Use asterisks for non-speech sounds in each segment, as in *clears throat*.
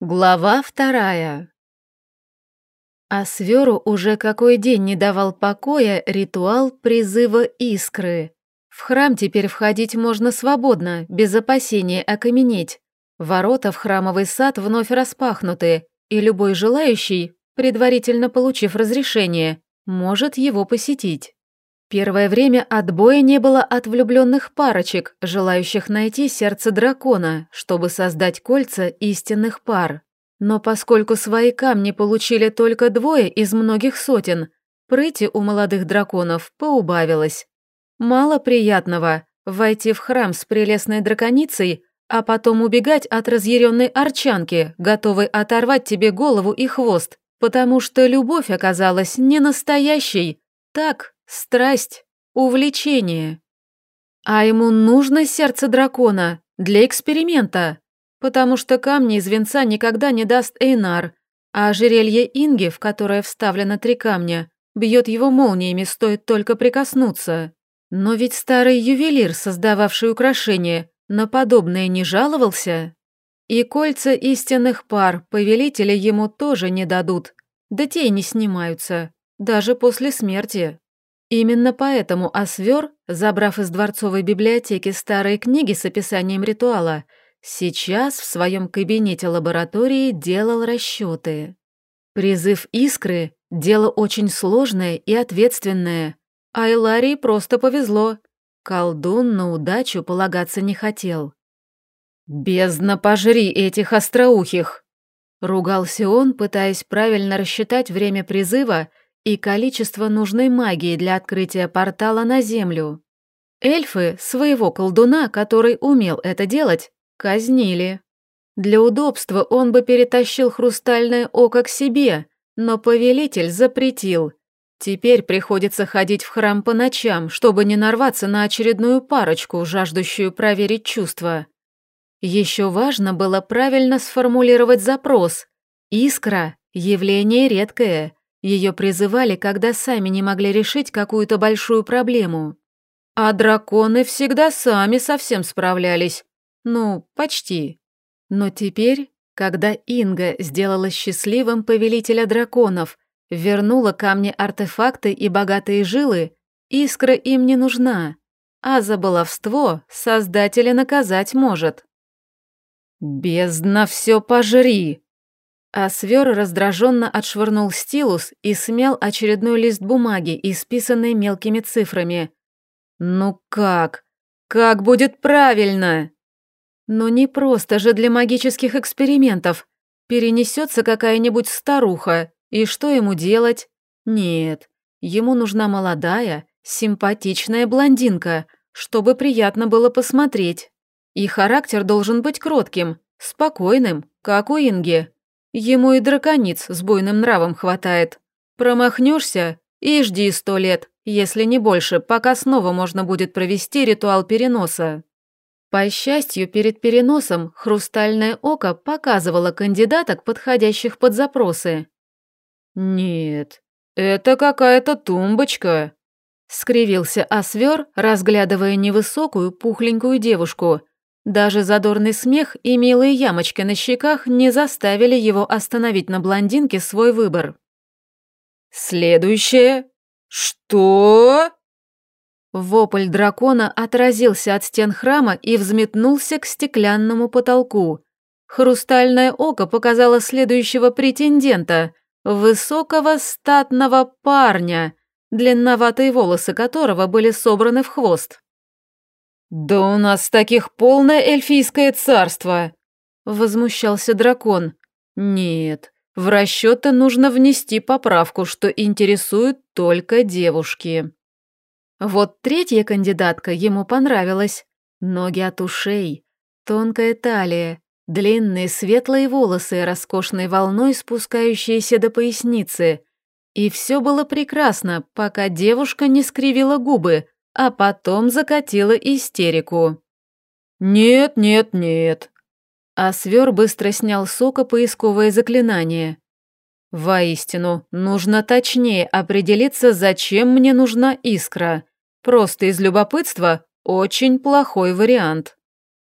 Глава вторая. А Сверу уже какой день не давал покоя ритуал призыва искры. В храм теперь входить можно свободно, без опасения окаменеть. Ворота в храмовый сад вновь распахнуты, и любой желающий, предварительно получив разрешение, может его посетить. Первое время отбоя не было от влюбленных парочек, желающих найти сердце дракона, чтобы создать кольца истинных пар. Но поскольку свои камни получили только двое из многих сотен, прыти у молодых драконов поубавилось. Мало приятного войти в храм с прелестной драконицей, а потом убегать от разъяренной арчанки, готовой оторвать тебе голову и хвост, потому что любовь оказалась не настоящей, так, страсть, увлечение. А ему нужно сердце дракона для эксперимента, потому что камни из венца никогда не даст Эйнар, а ожерелье Инги, в которое вставлено три камня, бьет его молниями, стоит только прикоснуться. Но ведь старый ювелир, создававший украшения, на подобное не жаловался. И кольца истинных пар повелителя ему тоже не дадут, да те и не снимаются, даже после смерти. Именно поэтому Освер, забрав из дворцовой библиотеки старые книги с описанием ритуала, сейчас в своем кабинете-лаборатории делал расчеты. Призыв искры – дело очень сложное и ответственное, а Иларии просто повезло. Колдун на удачу полагаться не хотел. «Бездна пожри этих остроухих!» Ругался он, пытаясь правильно рассчитать время призыва и количество нужной магии для открытия портала на Землю. Эльфы своего колдуна, который умел это делать, казнили. Для удобства он бы перетащил хрустальное око к себе, но повелитель запретил. Теперь приходится ходить в храм по ночам, чтобы не нарваться на очередную парочку, жаждущую проверить чувства. Еще важно было правильно сформулировать запрос. Искра – явление редкое – ее призывали, когда сами не могли решить какую-то большую проблему. А драконы всегда сами совсем справлялись. Ну, почти. Но теперь, когда Инга сделала счастливым повелителя драконов, вернула камни артефакты и богатые жилы, искра им не нужна, а за баловство создателя наказать может. «Бездна все пожри!» А свер раздраженно отшвырнул стилус и смял очередной лист бумаги, исписанный мелкими цифрами. «Ну как? Как будет правильно?» «Но не просто же для магических экспериментов. Перенесется какая-нибудь старуха, и что ему делать? Нет, ему нужна молодая, симпатичная блондинка, чтобы приятно было посмотреть. И характер должен быть кротким, спокойным, как у Инги. Ему и дракониц с буйным нравом хватает. Промахнешься и жди сто лет, если не больше, пока снова можно будет провести ритуал переноса. По счастью, перед переносом хрустальное око показывало кандидаток, подходящих под запросы. «Нет, это какая-то тумбочка», — скривился Освер, разглядывая невысокую пухленькую девушку, даже задорный смех и милые ямочки на щеках не заставили его остановить на блондинке свой выбор. «Следующее? Что?» Вопль дракона отразился от стен храма и взметнулся к стеклянному потолку. Хрустальное око показало следующего претендента – высокого статного парня, длинноватые волосы которого были собраны в хвост. «Да у нас таких полное эльфийское царство!» Возмущался дракон. «Нет, в расчеты нужно внести поправку, что интересуют только девушки». Вот третья кандидатка ему понравилась. Ноги от ушей, тонкая талия, длинные светлые волосы, роскошной волной спускающиеся до поясницы. И все было прекрасно, пока девушка не скривила губы, а потом закатила истерику. «Нет, нет, нет». А свер быстро снял сока поисковое заклинание. «Воистину, нужно точнее определиться, зачем мне нужна искра. Просто из любопытства очень плохой вариант.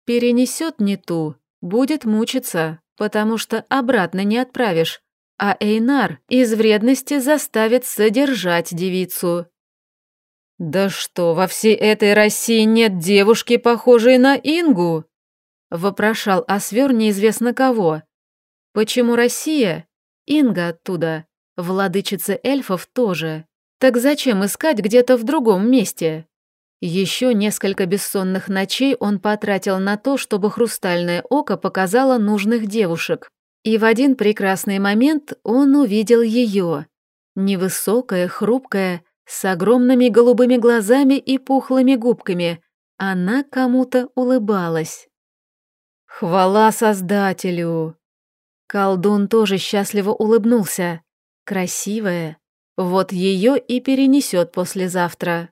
Перенесет не ту, будет мучиться, потому что обратно не отправишь, а Эйнар из вредности заставит содержать девицу. «Да что, во всей этой России нет девушки, похожей на Ингу?» — вопрошал Освер неизвестно кого. «Почему Россия? Инга оттуда. Владычица эльфов тоже. Так зачем искать где-то в другом месте?» Еще несколько бессонных ночей он потратил на то, чтобы хрустальное око показало нужных девушек. И в один прекрасный момент он увидел ее. Невысокая, хрупкая, с огромными голубыми глазами и пухлыми губками. Она кому-то улыбалась. «Хвала Создателю!» Колдун тоже счастливо улыбнулся. Красивая. Вот ее и перенесет послезавтра.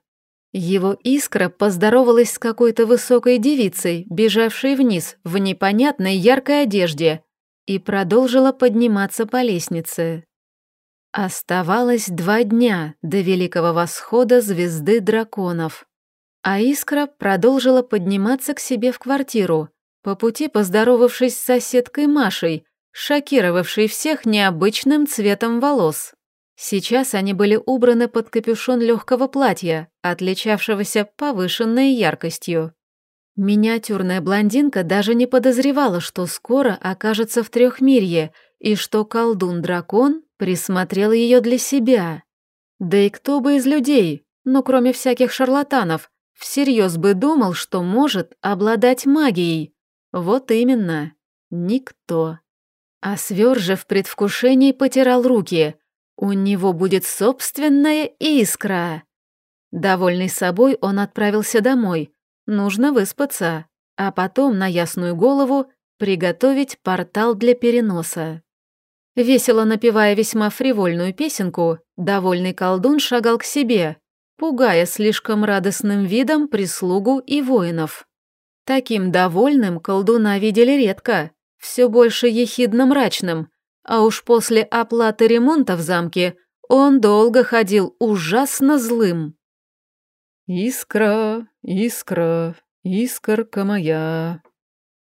Его искра поздоровалась с какой-то высокой девицей, бежавшей вниз в непонятной яркой одежде, и продолжила подниматься по лестнице. Оставалось два дня до великого восхода звезды драконов, а Искра продолжила подниматься к себе в квартиру, по пути поздоровавшись с соседкой Машей, шокировавшей всех необычным цветом волос. Сейчас они были убраны под капюшон легкого платья, отличавшегося повышенной яркостью. Миниатюрная блондинка даже не подозревала, что скоро окажется в трехмирье и что колдун-дракон Присмотрел ее для себя. Да и кто бы из людей, ну кроме всяких шарлатанов, всерьез бы думал, что может обладать магией. Вот именно, никто. А Свер же в предвкушении потирал руки. У него будет собственная искра. Довольный собой, он отправился домой. Нужно выспаться, а потом на ясную голову приготовить портал для переноса. Весело напевая весьма фривольную песенку, довольный колдун шагал к себе, пугая слишком радостным видом прислугу и воинов. Таким довольным колдуна видели редко, все больше ехидно-мрачным, а уж после оплаты ремонта в замке он долго ходил ужасно злым. «Искра, искра, искорка моя»,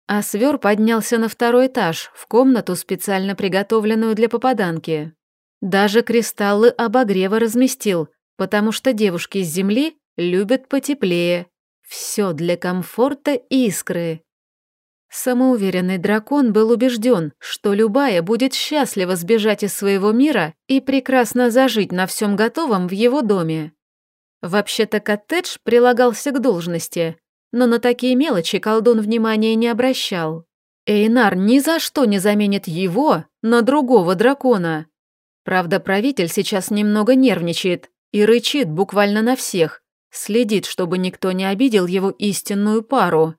а свер поднялся на второй этаж, в комнату, специально приготовленную для попаданки. Даже кристаллы обогрева разместил, потому что девушки с земли любят потеплее. Все для комфорта и искры. Самоуверенный дракон был убежден, что любая будет счастлива сбежать из своего мира и прекрасно зажить на всем готовом в его доме. Вообще-то коттедж прилагался к должности, но на такие мелочи колдун внимания не обращал. Эйнар ни за что не заменит его на другого дракона. Правда, правитель сейчас немного нервничает и рычит буквально на всех, следит, чтобы никто не обидел его истинную пару.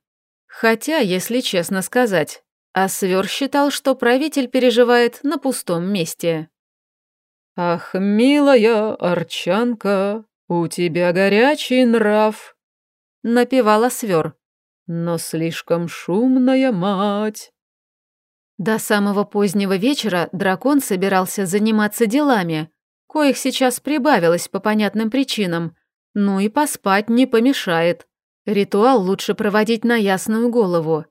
Хотя, если честно сказать, Асвер считал, что правитель переживает на пустом месте. «Ах, милая Арчанка, у тебя горячий нрав», напевала свер. «Но слишком шумная мать». До самого позднего вечера дракон собирался заниматься делами, коих сейчас прибавилось по понятным причинам, ну и поспать не помешает. Ритуал лучше проводить на ясную голову.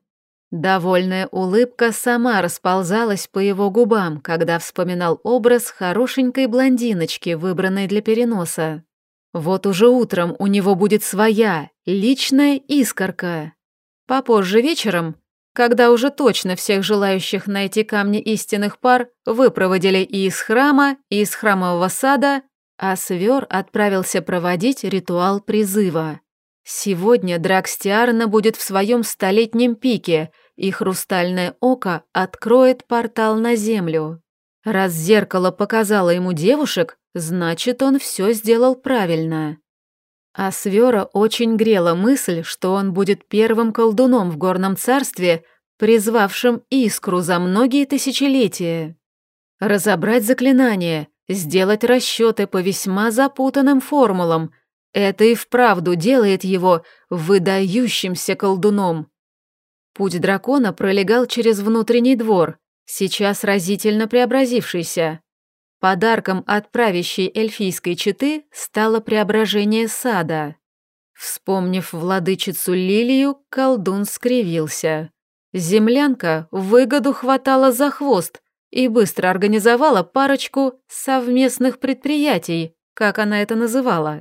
Довольная улыбка сама расползалась по его губам, когда вспоминал образ хорошенькой блондиночки, выбранной для переноса. Вот уже утром у него будет своя, личная искорка. Попозже вечером, когда уже точно всех желающих найти камни истинных пар выпроводили и из храма, и из храмового сада, а Свер отправился проводить ритуал призыва. Сегодня Дракстиарна будет в своем столетнем пике, и хрустальное око откроет портал на землю. Раз зеркало показало ему девушек, значит, он все сделал правильно. А Свера очень грела мысль, что он будет первым колдуном в горном царстве, призвавшим искру за многие тысячелетия. Разобрать заклинание, сделать расчеты по весьма запутанным формулам – это и вправду делает его выдающимся колдуном. Путь дракона пролегал через внутренний двор, сейчас разительно преобразившийся. Подарком от правящей эльфийской четы стало преображение сада. Вспомнив владычицу Лилию, колдун скривился. Землянка выгоду хватала за хвост и быстро организовала парочку совместных предприятий, как она это называла.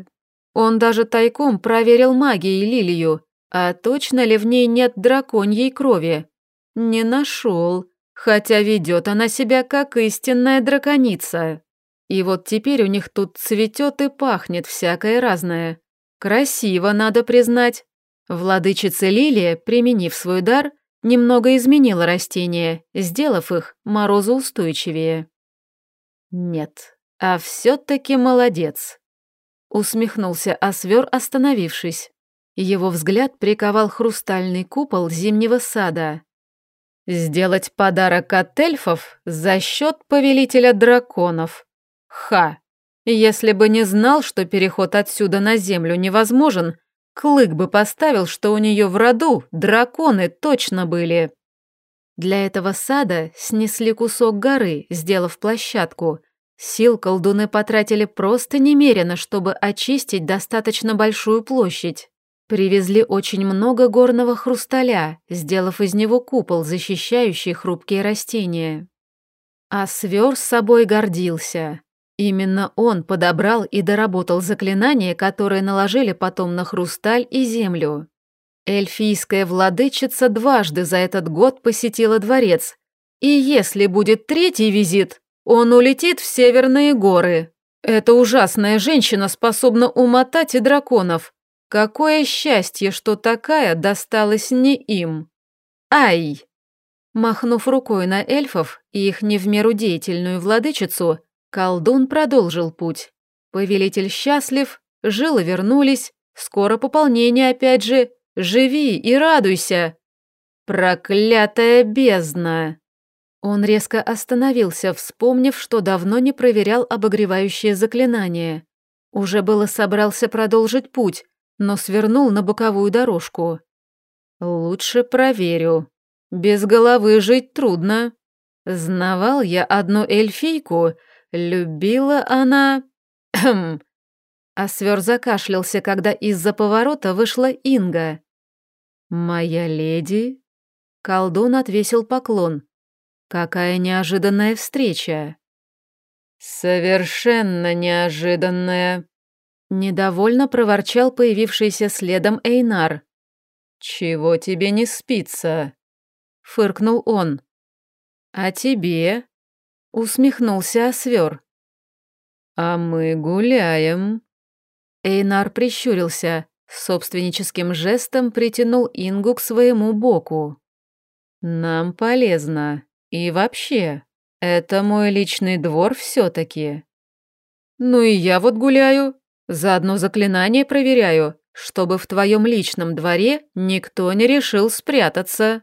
Он даже тайком проверил магией Лилию, а точно ли в ней нет драконьей крови. Не нашел, хотя ведет она себя как истинная драконица. И вот теперь у них тут цветет и пахнет всякое разное. Красиво, надо признать. Владычица Лилия, применив свой дар, немного изменила растения, сделав их морозоустойчивее. Нет, а все-таки молодец. Усмехнулся Освер, остановившись. Его взгляд приковал хрустальный купол зимнего сада. Сделать подарок от эльфов за счет повелителя драконов. Ха! Если бы не знал, что переход отсюда на землю невозможен, Клык бы поставил, что у нее в роду драконы точно были. Для этого сада снесли кусок горы, сделав площадку. Сил колдуны потратили просто немерено, чтобы очистить достаточно большую площадь. Привезли очень много горного хрусталя, сделав из него купол, защищающий хрупкие растения. А свер с собой гордился. Именно он подобрал и доработал заклинания, которые наложили потом на хрусталь и землю. Эльфийская владычица дважды за этот год посетила дворец, и если будет третий визит, он улетит в северные горы. Эта ужасная женщина способна умотать и драконов. Какое счастье, что такая досталась не им. Ай! Махнув рукой на эльфов и их не в меру деятельную владычицу, Колдун продолжил путь. Повелитель счастлив, жилы вернулись, скоро пополнение опять же. Живи и радуйся. Проклятая бездна. Он резко остановился, вспомнив, что давно не проверял обогревающее заклинание. Уже было собрался продолжить путь, но свернул на боковую дорожку. Лучше проверю. Без головы жить трудно. Знавал я одну эльфийку, Любила она... Хм. *clears throat* А закашлялся, когда из-за поворота вышла Инга. «Моя леди?» Колдун отвесил поклон. «Какая неожиданная встреча!» «Совершенно неожиданная!» Недовольно проворчал появившийся следом Эйнар. «Чего тебе не спится?» Фыркнул он. «А тебе?» Усмехнулся Освер. «А мы гуляем». Эйнар прищурился, собственническим жестом притянул Ингу к своему боку. «Нам полезно. И вообще, это мой личный двор все-таки». «Ну и я вот гуляю. Заодно заклинание проверяю, чтобы в твоем личном дворе никто не решил спрятаться».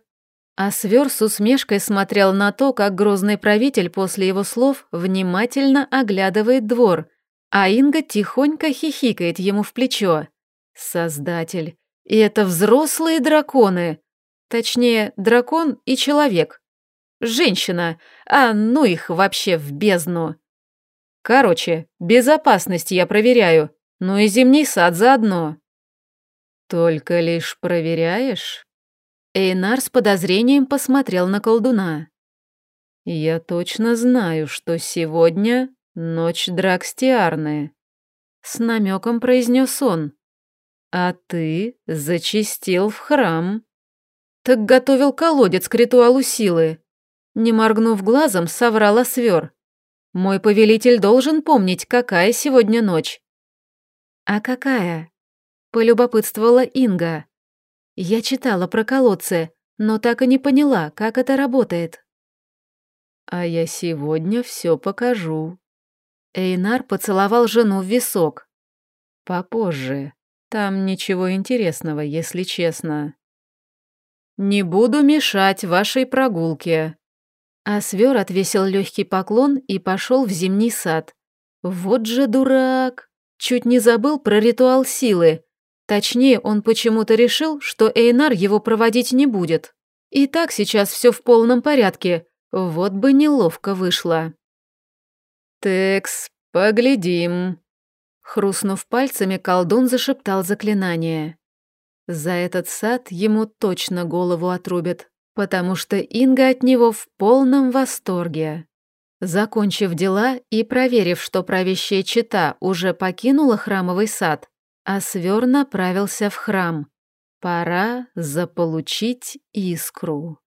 А свер с усмешкой смотрел на то, как грозный правитель после его слов внимательно оглядывает двор, а Инга тихонько хихикает ему в плечо. Создатель. И это взрослые драконы. Точнее, дракон и человек. Женщина. А ну их вообще в бездну. Короче, безопасность я проверяю, ну и зимний сад заодно. Только лишь проверяешь? Эйнар с подозрением посмотрел на колдуна. «Я точно знаю, что сегодня ночь Дракстиарны», — с намеком произнес он. «А ты зачистил в храм». «Так готовил колодец к ритуалу силы». Не моргнув глазом, соврала свер. «Мой повелитель должен помнить, какая сегодня ночь». «А какая?» — полюбопытствовала Инга. Я читала про колодцы, но так и не поняла, как это работает. А я сегодня все покажу. Эйнар поцеловал жену в висок. Попозже. Там ничего интересного, если честно. Не буду мешать вашей прогулке. А свер отвесил легкий поклон и пошел в зимний сад. Вот же дурак! Чуть не забыл про ритуал силы, Точнее, он почему-то решил, что Эйнар его проводить не будет. И так сейчас все в полном порядке, вот бы неловко вышло. «Текс, поглядим». Хрустнув пальцами, колдун зашептал заклинание. За этот сад ему точно голову отрубят. потому что Инга от него в полном восторге. Закончив дела и проверив, что правящая чита уже покинула храмовый сад, Освер направился в храм. Пора заполучить искру.